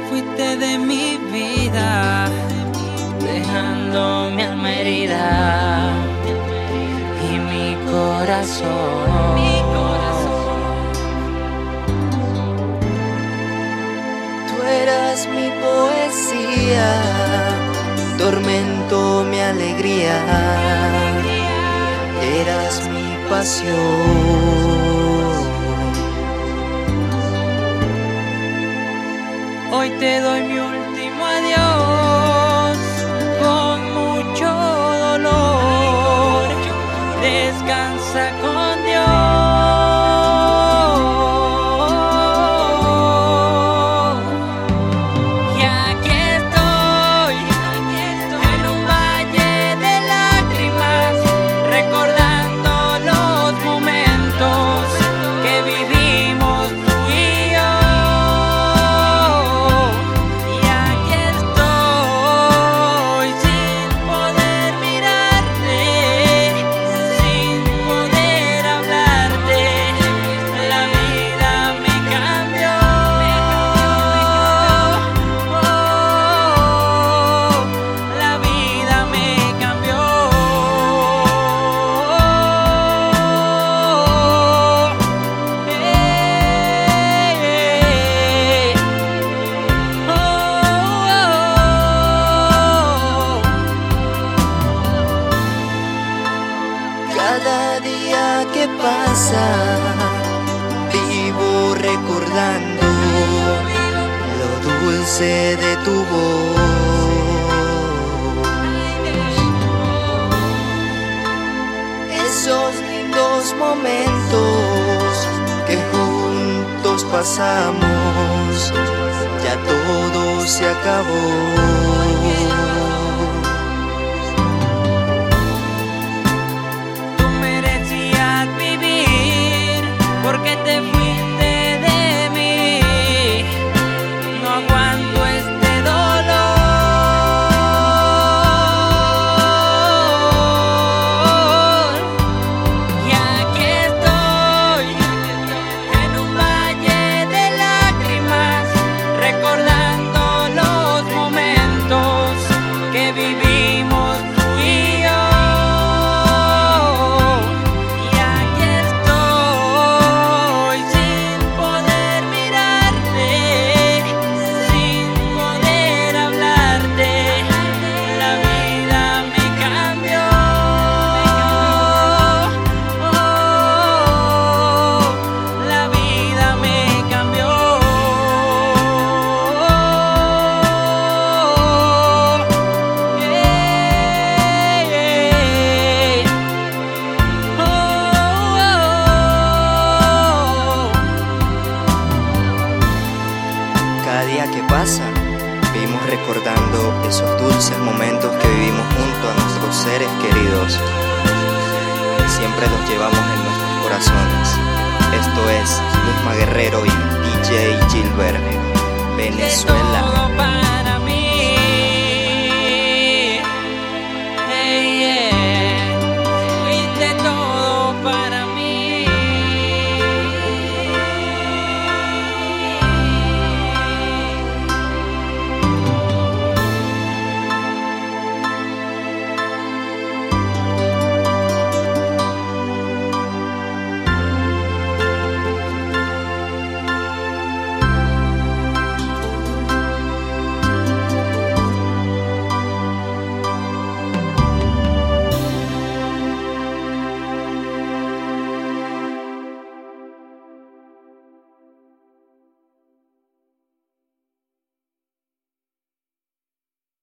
de mi vida, dejando mi alma herida y mi corazón. Mi corazón. Tú eras mi poesía, tormento mi alegría, eras mi pasión. Te doy mi último adiós con mucho dolor. Descansa con recordando lo dulce de tu voz. Esos lindos momentos que juntos pasamos, ya todo se acabó. Que vivimos recordando esos dulces momentos que vivimos junto a nuestros seres queridos. Siempre los llevamos en nuestros corazones. Esto es Luis Guerrero y DJ Gilbert, Venezuela.